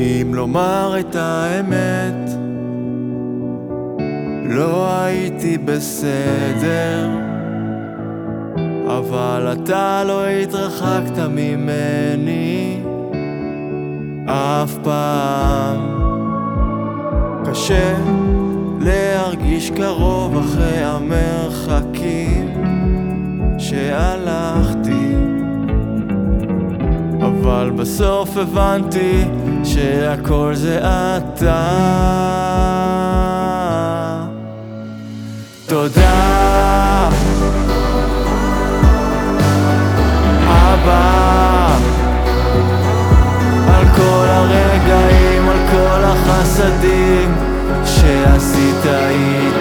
אם לומר את האמת, לא הייתי בסדר, אבל אתה לא התרחקת ממני אף פעם. קשה להרגיש קרוב אחרי המרחקים אבל בסוף הבנתי שהכל זה אתה. תודה. הרגעים, על כל החסדים שעשית איתי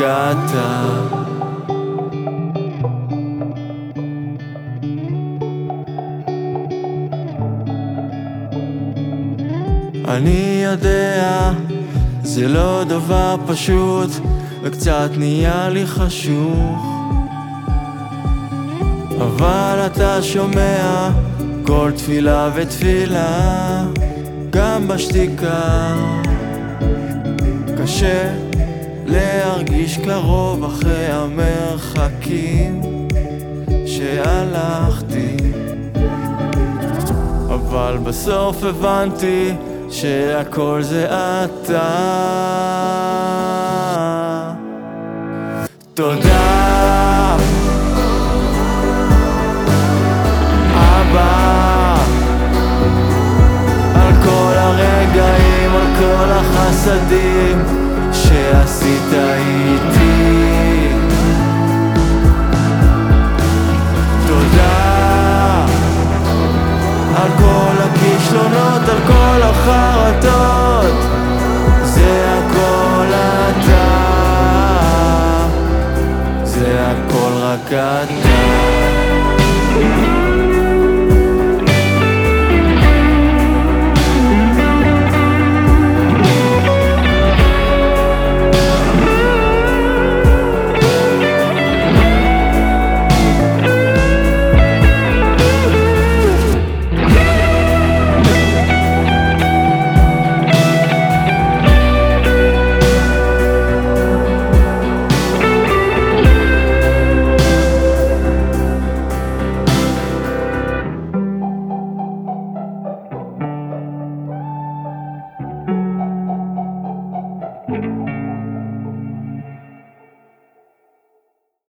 אתה אני יודע, זה לא דבר פשוט, וקצת נהיה לי חשוך. אבל אתה שומע כל תפילה ותפילה, גם בשתיקה. קשה להרגיש קרוב אחרי המרחקים שהלכתי. אבל בסוף הבנתי שהכל זה אתה. תודה, אבא, על כל הרגעים, על כל החסדים שעשית איתי. תודה. על כל הכישלונות, על כל החרטות זה הכל אתה. זה הכל רק אתה